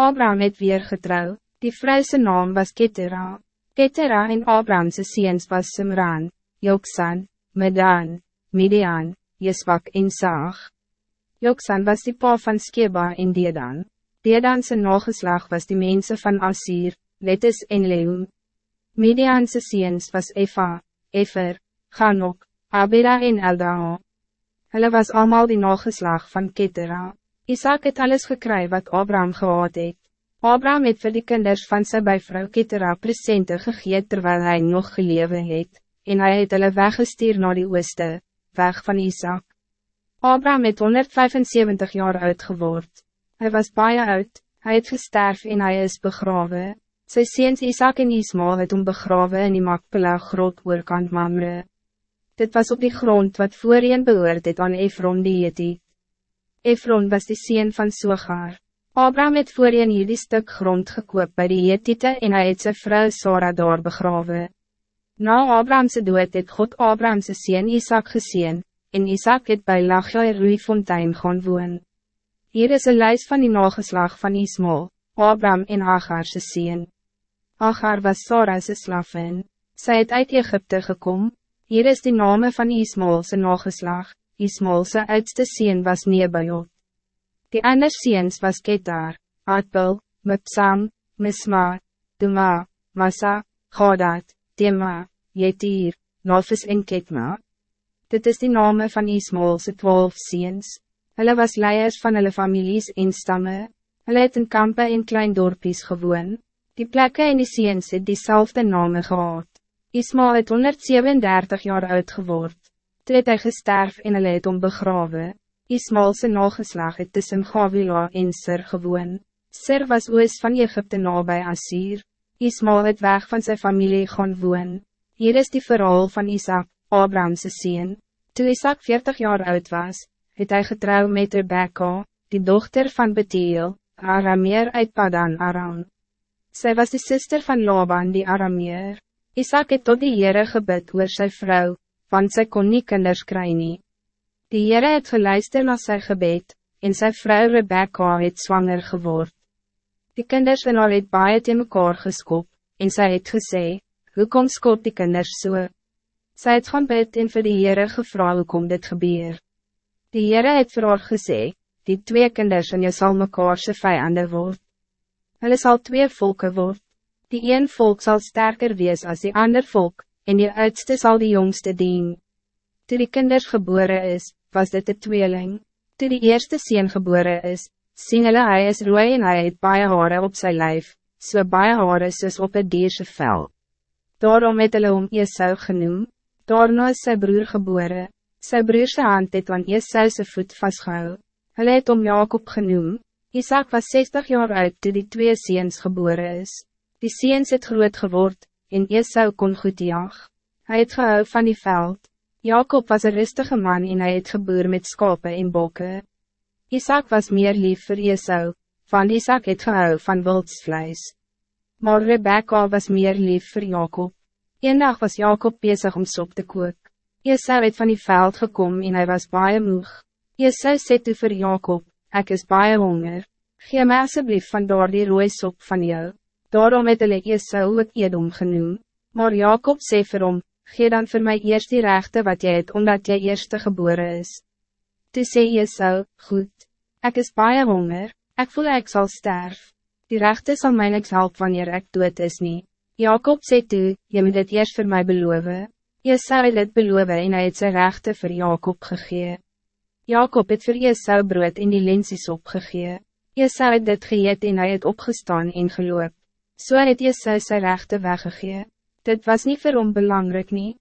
Abraham het weer getrouw, die vrouwse naam was Ketera. Ketera en Abrahamse seens was Simran, Joksan, Medan, Midian, Jeswak en Saag. Joksan was die pa van Skeba en Dedan. Dedanse nageslag was die mensen van Asir, Letus en Leum. Midianse seens was Eva, Efer, Ganok, Abida en Eldaa. Hulle was allemaal die nageslag van Ketera. Isaac het alles gekry wat Abraham gehad het. Abraham het vir die kinders van sy bijvrou Ketera presente gegeet terwijl hij nog gelewe het, en hij het hulle weggestuur naar die ooste, weg van Isaac. Abraham het 175 jaar oud geword. Hij was baie oud, hij het gesterf en hij is begraven. Sy seens Isaac en Ismael het om begraven in die Makpela groot oorkant Mamre. Dit was op die grond wat voorheen behoort het aan Efron die Jetiet. Efron was de sien van Sogar. Abraham het voorheen hierdie stuk grond gekoop bij die Jetite en hy het sy vrou Sarah daar begrawe. Na Abrahamse dood het God Abrahamse sien Isaac geseen, en Isaac het bij Lachjai Ruifontein gaan woon. Hier is een lijst van die nageslag van Ismael, Abraham en Agarse sien. Agar was Sarah's slavin. Sy het uit Egypte gekom. Hier is die name van Ismael's nageslag. Ismaelse oudste sien was Nebajot. Die ander seens was Ketar, Atbel, Mipsam, Misma, Duma, Massa, Gadat, Tema, Jetir, Nofis en Ketma. Dit is die name van Ismaelse twaalf seens. Hulle was leiers van hulle families en stamme. Hulle het in kampe en klein dorpies gewoon. Die plekken en die seens het diezelfde name gehad. Ismael het 137 jaar oud geword. Toe het hy gesterf en hulle het om begrawe. Ismaelse nageslag het tussen Gavila en Sir gewoon. Sir was oos van Egypte nabij Assyr. Ismael het weg van zijn familie gaan woon. Hier is die verhaal van Isaac, Abrahamse sien. Toe Isaac 40 jaar oud was, het hij getrouw met Rebecca, die dochter van Betiel, Arameer uit Padan Aram. Zij was de zuster van Laban die Arameer. Isaac het tot die Heere gebid oor sy vrou, want zij kon nie kinders kry nie. Die Heere het geluister na sy gebed, en sy vrou Rebecca het zwanger geword. Die kinders van haar het baie teen mekaar geskop, en sy het gesê, hoe kom skop die kinders so? Sy het gaan bid en vir die Heere gevra hoe kom dit gebeur. Die Heere het vir haar gesê, die twee kinders en jy sal mekaar sy vijande word. Hulle sal twee volken word. Die een volk zal sterker wees als die ander volk, en die oudste zal die jongste dien. Toe die kinders geboren is, was dit de tweeling. Toe die eerste sien geboren is, sien hulle hy is rooi en hy het baie hare op sy lijf, so baie hare soos op het dierse vel. Daarom het hulle om Esau genoem, daarna is sy broer geboren. Sy broerse hand het aan Esau sy voet vastgehou. Hulle het om Jacob genoem, Isaac was 60 jaar oud toe die twee seens geboren is. Die seens het groot geword, en Esau kon goed jag. Hij het gehou van die veld. Jacob was een rustige man en hij het geboer met skape en bokke. Isaac was meer lief voor Esau, van Isaac het gehou van wildsvleis. Maar Rebecca was meer lief voor Jacob. Eendag was Jacob bezig om sop te kook. Esau het van die veld gekomen en hij was baie moeg. Esau sê toe vir Jacob, ik is baie honger. Geef mij alsjeblieft van door die rooie sop van jou. Daarom het hulle Esau ook Edom genoem, maar Jacob sê vir hom, gee dan voor mij eerst die rechte wat jy het, omdat jy eerste geboren is. Toe sê Esau, goed, ik is baie honger, ik voel ik zal sterf, die rechte zal mij niks help wanneer ik dood is nie. Jacob sê toe, jy moet dit eerst voor mij beloven. Esau het dit beloof en hy het sy rechte vir Jacob gegee. Jacob het vir Esau brood in die lensies opgegee. Esau het dit geëet en hy het opgestaan en geloop. So het Jezus sy rechte weggegee. Dit was niet vir hom belangrijk nie,